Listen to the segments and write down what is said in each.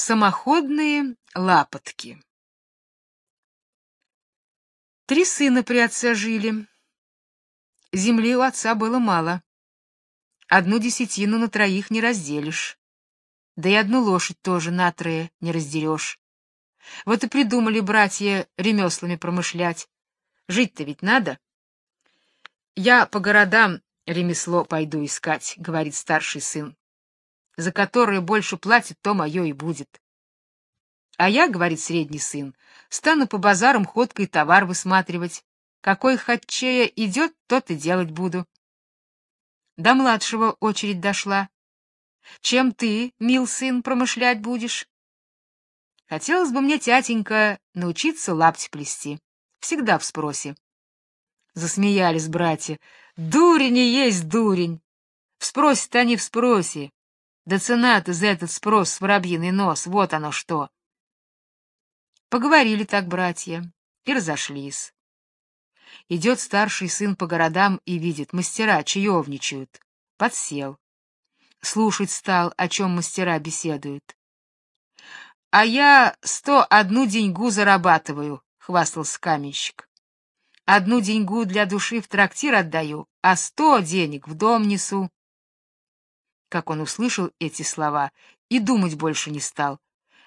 Самоходные лапотки. Три сына при отце жили. Земли у отца было мало. Одну десятину на троих не разделишь. Да и одну лошадь тоже на трое не раздерешь. Вот и придумали братья ремеслами промышлять. Жить-то ведь надо. Я по городам ремесло пойду искать, говорит старший сын за которое больше платит, то мое и будет. А я, говорит средний сын, стану по базарам ходкой товар высматривать. Какой хатчея идет, тот и делать буду. До младшего очередь дошла. Чем ты, мил сын, промышлять будешь? Хотелось бы мне, тятенька, научиться лапти плести. Всегда в спросе. Засмеялись братья. Дурень и есть дурень. В спросе-то они в спросе. Да цена-то за этот спрос воробьиный нос, вот оно что. Поговорили так братья и разошлись. Идет старший сын по городам и видит, мастера чаевничают. Подсел. Слушать стал, о чем мастера беседуют. — А я сто одну деньгу зарабатываю, — хвастался каменщик. — Одну деньгу для души в трактир отдаю, а сто денег в дом несу. Как он услышал эти слова, и думать больше не стал.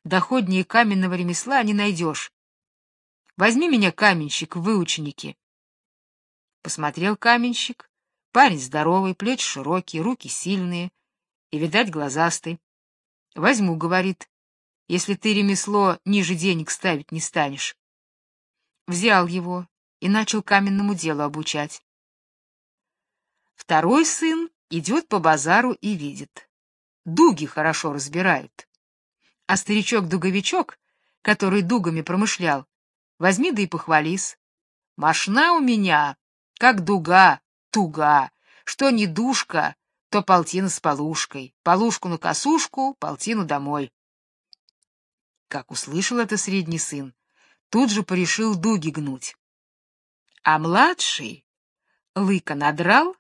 Доходнее каменного ремесла не найдешь. Возьми меня, каменщик, в выученики. Посмотрел каменщик. Парень здоровый, плечи широкие, руки сильные и, видать, глазастый. Возьму, говорит, если ты ремесло ниже денег ставить не станешь. Взял его и начал каменному делу обучать. Второй сын идет по базару и видит. Дуги хорошо разбирают. А старичок-дуговичок, который дугами промышлял, возьми да и похвались. Машна у меня, как дуга, туга, что не душка, то полтина с полушкой, полушку на косушку, полтину домой. Как услышал это средний сын, тут же порешил дуги гнуть. А младший лыка надрал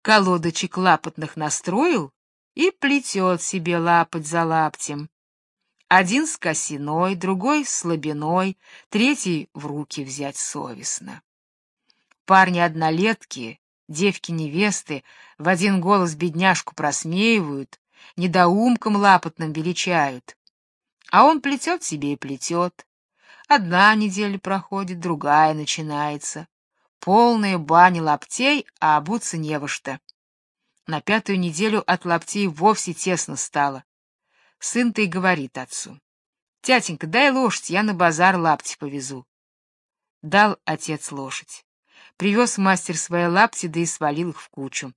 колодочек лапотных настроил и плетет себе лапоть за лаптем. Один с косиной, другой с слабиной, третий в руки взять совестно. Парни-однолетки, девки-невесты в один голос бедняжку просмеивают, недоумком лапотным величают. А он плетет себе и плетет. Одна неделя проходит, другая начинается. Полная баня лаптей, а обуться не во что. На пятую неделю от лаптей вовсе тесно стало. Сын-то и говорит отцу. «Тятенька, дай лошадь, я на базар лапти повезу». Дал отец лошадь. Привез мастер свои лапти, да и свалил их в кучу.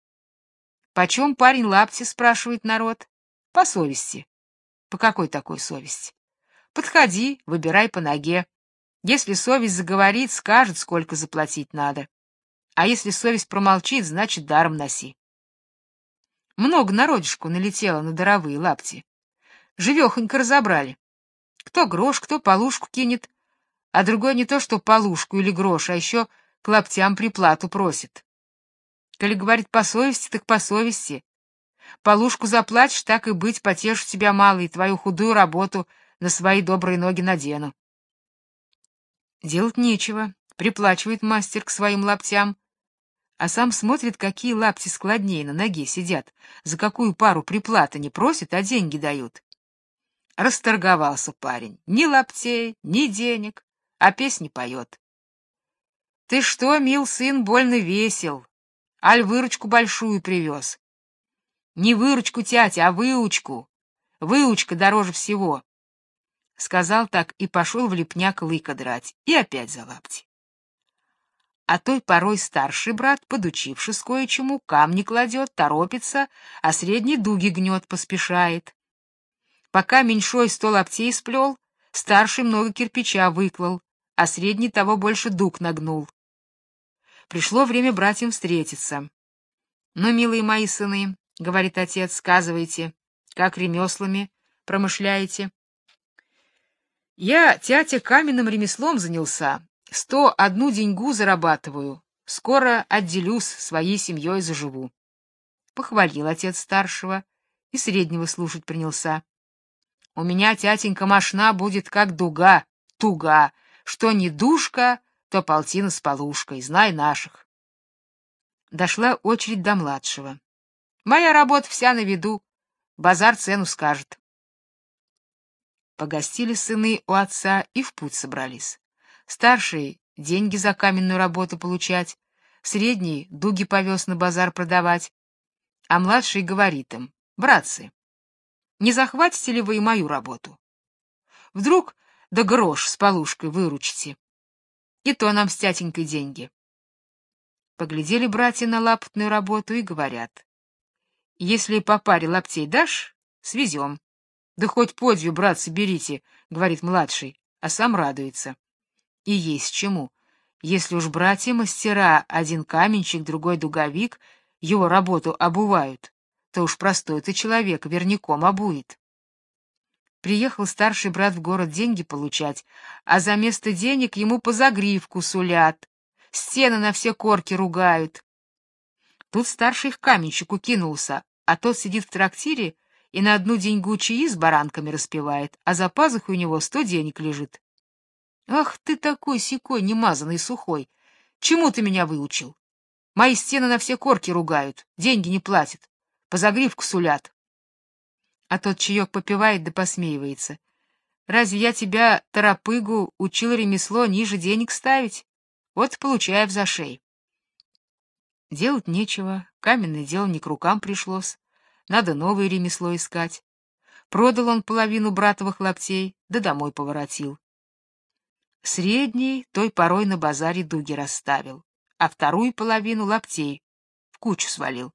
«Почем парень лапти?» — спрашивает народ. «По совести». «По какой такой совести?» «Подходи, выбирай по ноге. Если совесть заговорит, скажет, сколько заплатить надо. А если совесть промолчит, значит, даром носи. Много народишку налетело на даровые лапти. Живехонько разобрали. Кто грош, кто полушку кинет, а другой не то что полушку или грош, а еще к лаптям приплату просит. Коли говорит по совести, так по совести. Полушку заплатишь, так и быть, потешу тебя мало, и твою худую работу на свои добрые ноги надену. Делать нечего, приплачивает мастер к своим лаптям, а сам смотрит, какие лапти складнее на ноге сидят, за какую пару приплаты не просит, а деньги дают. Расторговался парень. Ни лаптей, ни денег, а песни поет. Ты что, мил сын, больно весел. Аль выручку большую привез. Не выручку, тятя, а выучку. Выучка дороже всего. Сказал так и пошел в лепняк лыка драть, и опять за лапти. А той порой старший брат, подучившись кое-чему, камни кладет, торопится, а средний дуги гнет, поспешает. Пока меньшой сто лаптей сплел, старший много кирпича выклал, а средний того больше дуг нагнул. Пришло время братьям встретиться. «Ну, милые мои сыны, — говорит отец, — сказывайте, как ремеслами промышляете?» Я, тятя, каменным ремеслом занялся, сто одну деньгу зарабатываю, скоро отделюсь, своей семьей заживу. Похвалил отец старшего и среднего слушать принялся. У меня, тятенька, машна будет как дуга, туга. Что не душка, то полтина с полушкой, знай наших. Дошла очередь до младшего. Моя работа вся на виду. Базар цену скажет. Погостили сыны у отца и в путь собрались. Старший — деньги за каменную работу получать, средний — дуги повез на базар продавать, а младший говорит им, «Братцы, не захватите ли вы и мою работу? Вдруг да грош с полушкой выручите, и то нам с тятенькой деньги». Поглядели братья на лапотную работу и говорят, «Если по паре лаптей дашь, свезем». Да хоть подвью, братцы, берите, говорит младший, а сам радуется. И есть чему. Если уж братья-мастера, один каменщик, другой дуговик, его работу обувают, то уж простой-то человек верняком обует. Приехал старший брат в город деньги получать, а за место денег ему по загривку сулят, стены на все корки ругают. Тут старший их каменщику кинулся, а тот сидит в трактире и на одну деньгу чаи с баранками распевает, а за пазухой у него сто денег лежит. Ах ты такой секой, немазанный сухой! Чему ты меня выучил? Мои стены на все корки ругают, деньги не платят, по загривку сулят. А тот чаек попивает да посмеивается. Разве я тебя, торопыгу, учил ремесло ниже денег ставить? Вот получая в зашей. Делать нечего, каменное дело не к рукам пришлось надо новое ремесло искать. Продал он половину братовых лаптей, да домой поворотил. Средний той порой на базаре дуги расставил, а вторую половину лаптей в кучу свалил.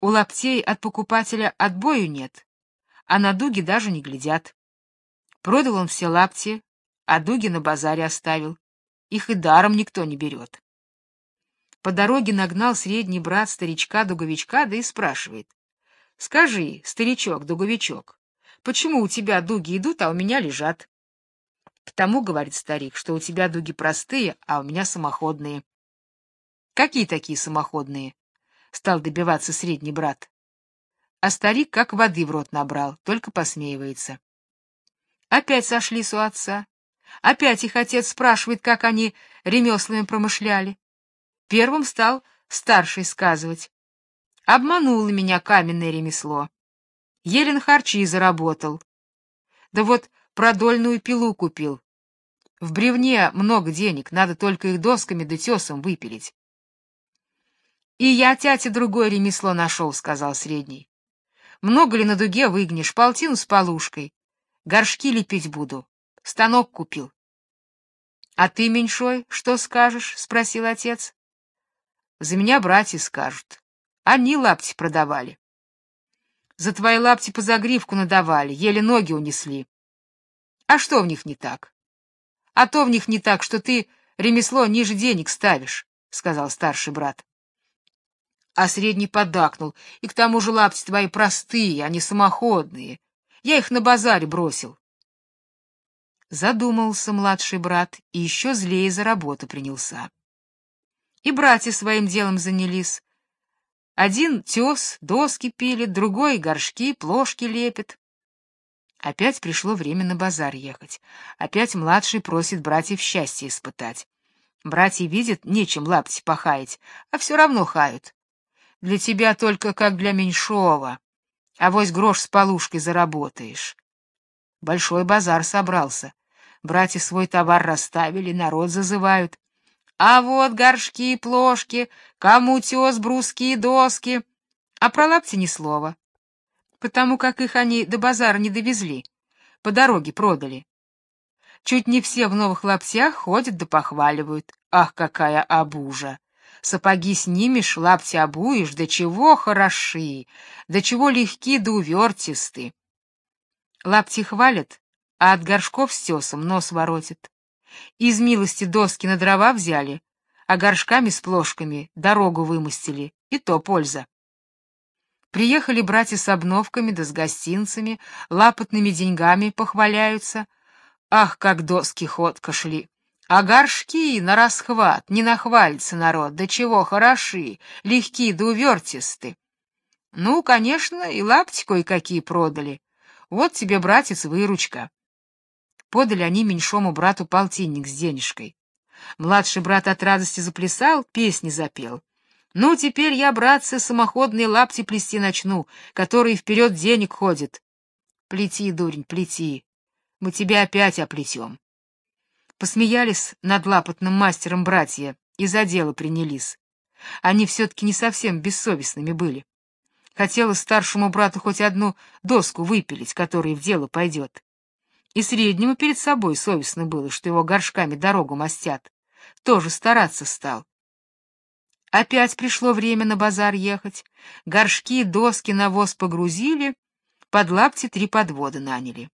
У лаптей от покупателя отбою нет, а на дуги даже не глядят. Продал он все лапти, а дуги на базаре оставил. Их и даром никто не берет. По дороге нагнал средний брат старичка-дуговичка, да и спрашивает. — Скажи, старичок-дуговичок, почему у тебя дуги идут, а у меня лежат? — Потому, — говорит старик, — что у тебя дуги простые, а у меня самоходные. — Какие такие самоходные? — стал добиваться средний брат. А старик как воды в рот набрал, только посмеивается. Опять сошлись у отца. Опять их отец спрашивает, как они ремеслами промышляли. Первым стал старший сказывать. Обмануло меня каменное ремесло. Еле на харчи заработал. Да вот продольную пилу купил. В бревне много денег, надо только их досками да тесом выпилить. И я, тятя, другое ремесло нашел, — сказал средний. Много ли на дуге выгнешь, полтину с полушкой? Горшки лепить буду. Станок купил. — А ты, меньшой, что скажешь? — спросил отец. За меня братья скажут. Они лапти продавали. За твои лапти по загривку надавали, еле ноги унесли. А что в них не так? А то в них не так, что ты ремесло ниже денег ставишь, — сказал старший брат. А средний поддакнул, и к тому же лапти твои простые, а не самоходные. Я их на базаре бросил. Задумался младший брат и еще злее за работу принялся. И братья своим делом занялись. Один тес доски пилит, другой горшки, плошки лепит. Опять пришло время на базар ехать. Опять младший просит братьев счастье испытать. Братья видят, нечем лапти пахаять, а все равно хают. Для тебя только как для меньшого. а вось грош с полушкой заработаешь. Большой базар собрался. Братья свой товар расставили, народ зазывают. А вот горшки и плошки, кому тес, бруски и доски. А про лапти ни слова, потому как их они до базара не довезли, по дороге продали. Чуть не все в новых лаптях ходят да похваливают. Ах, какая обужа! Сапоги снимешь, лапти обуешь, да чего хороши, да чего легки да увертисты. Лапти хвалят, а от горшков с тесом нос воротит. Из милости доски на дрова взяли, а горшками с плошками дорогу вымостили, и то польза. Приехали братья с обновками да с гостинцами, лапотными деньгами похваляются. Ах, как доски ходка шли! А горшки на расхват, не нахвалится народ, да чего хороши, легки да увертисты. Ну, конечно, и лапти кое-какие продали. Вот тебе, братец, выручка. Подали они меньшому брату полтинник с денежкой. Младший брат от радости заплясал, песни запел. Ну, теперь я, братцы, самоходные лапти плести начну, которые вперед денег ходят. Плети, дурень, плети. Мы тебя опять оплетем. Посмеялись над лапотным мастером братья и за дело принялись. Они все-таки не совсем бессовестными были. Хотела старшему брату хоть одну доску выпилить, которая в дело пойдет. И среднему перед собой совестно было, что его горшками дорогу мастят. Тоже стараться стал. Опять пришло время на базар ехать. Горшки, доски, навоз погрузили, под лапти три подвода наняли.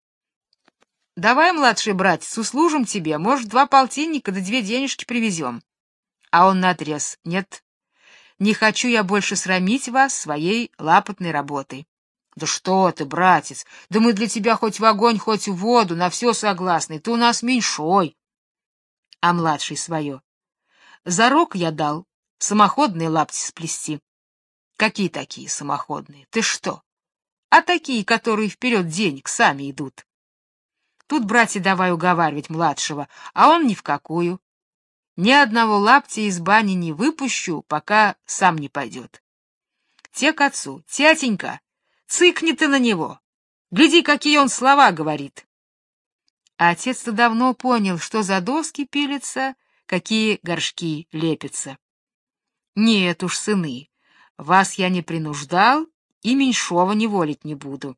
Давай, младший братец, услужим тебе, может, два полтинника да две денежки привезем. А он наотрез: "Нет. Не хочу я больше срамить вас своей лапотной работой". Да что ты, братец? Да мы для тебя хоть в огонь, хоть в воду, на все согласны. Ты у нас меньшой. А младший свое. Зарок я дал самоходные лапти сплести. Какие такие самоходные? Ты что? А такие, которые вперед денег сами идут. Тут, братья, давай уговаривать младшего, а он ни в какую. Ни одного лаптя из бани не выпущу, пока сам не пойдет. Те к отцу. Тятенька, цыкни ты на него. Гляди, какие он слова говорит. А отец-то давно понял, что за доски пилятся, какие горшки лепятся. Нет уж, сыны, вас я не принуждал и меньшого не волить не буду.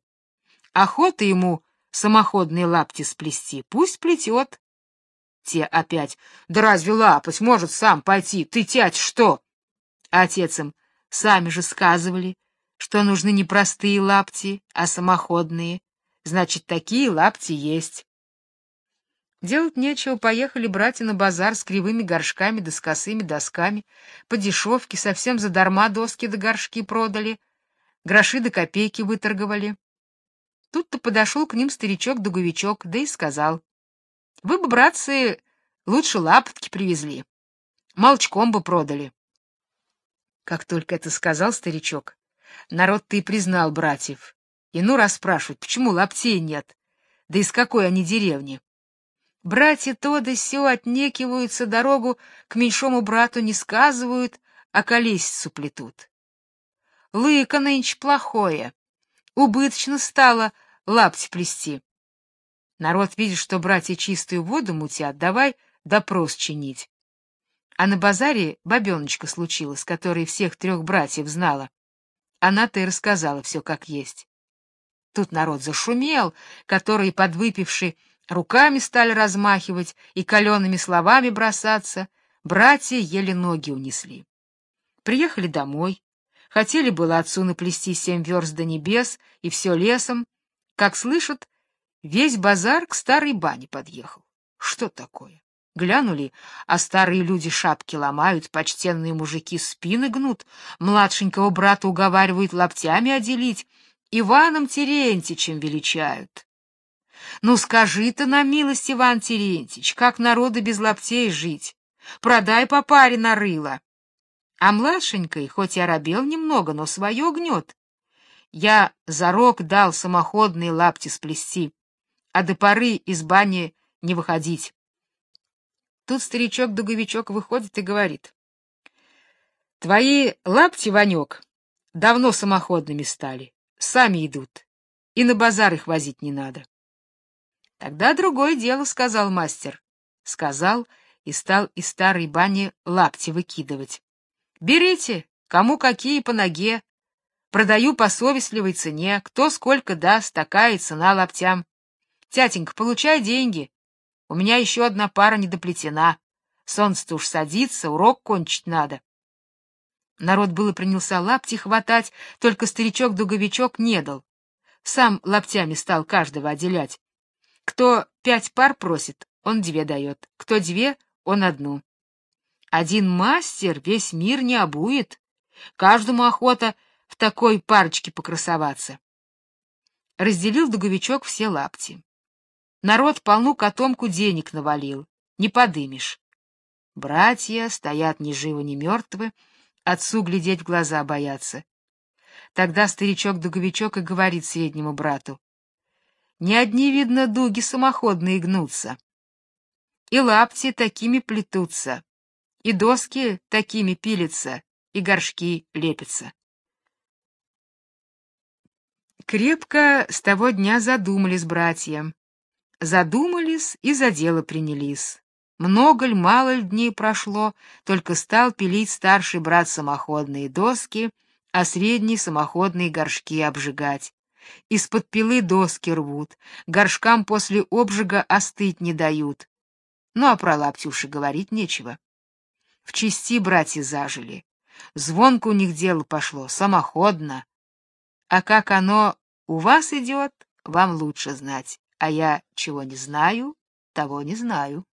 Охота ему самоходные лапти сплести, пусть плетет. Те опять, да разве лапоть может сам пойти, ты, тять, что? Отец им, сами же сказывали, что нужны не простые лапти, а самоходные. Значит, такие лапти есть. Делать нечего, поехали братья на базар с кривыми горшками да с косыми досками. По дешевке, совсем задарма доски да горшки продали. Гроши да копейки выторговали. Тут-то подошел к ним старичок-дуговичок, да и сказал. — Вы бы, братцы, лучше лапотки привезли. Молчком бы продали. Как только это сказал старичок, народ-то и признал братьев. И ну расспрашивать, почему лаптей нет, да из какой они деревни. Братья то да сё отнекиваются, дорогу к меньшому брату не сказывают, а колесицу плетут. Лыка нынче плохое. Убыточно стало лапти плести. Народ видит, что братья чистую воду мутят, давай допрос чинить. А на базаре бабёночка случилась, которая всех трех братьев знала. Она-то и рассказала все как есть. Тут народ зашумел, который, подвыпивший, Руками стали размахивать и калеными словами бросаться, братья еле ноги унесли. Приехали домой, хотели было отцу наплести семь верст до небес и все лесом, как слышат, весь базар к старой бане подъехал. Что такое? Глянули, а старые люди шапки ломают, почтенные мужики спины гнут, младшенького брата уговаривают лаптями отделить, Иваном Терентичем величают. Ну скажи ты на милость, Иван Терентьевич, как народу без лаптей жить? Продай по паре на рыло. А младшенькой, хоть и оробел немного, но свое гнет. Я за рог дал самоходные лапти сплести, а до поры из бани не выходить. Тут старичок-дуговичок выходит и говорит. Твои лапти, Ванек, давно самоходными стали, сами идут, и на базар их возить не надо. Тогда другое дело, сказал мастер. Сказал и стал из старой бани лапти выкидывать. Берите, кому какие по ноге. Продаю по совестливой цене, кто сколько даст, такая цена лаптям. Тятенька, получай деньги. У меня еще одна пара недоплетена. Солнце-то уж садится, урок кончить надо. Народ было принялся лапти хватать, только старичок-дуговичок не дал. Сам лаптями стал каждого отделять. Кто пять пар просит, он две дает, кто две, он одну. Один мастер весь мир не обует, каждому охота в такой парочке покрасоваться. Разделил дуговичок все лапти. Народ полну котомку денег навалил, не подымешь. Братья стоят ни живы, ни мертвы, отцу глядеть в глаза боятся. Тогда старичок-дуговичок и говорит среднему брату: ни одни, видно, дуги самоходные гнутся. И лапти такими плетутся, и доски такими пилятся, и горшки лепятся. Крепко с того дня задумались братья. Задумались и за дело принялись. Много ль, мало ль дней прошло, только стал пилить старший брат самоходные доски, а средний самоходные горшки обжигать. Из-под пилы доски рвут, горшкам после обжига остыть не дают. Ну а про лаптюши говорить нечего. В чести братья зажили. Звонко у них дело пошло, самоходно. А как оно у вас идет, вам лучше знать, а я чего не знаю, того не знаю.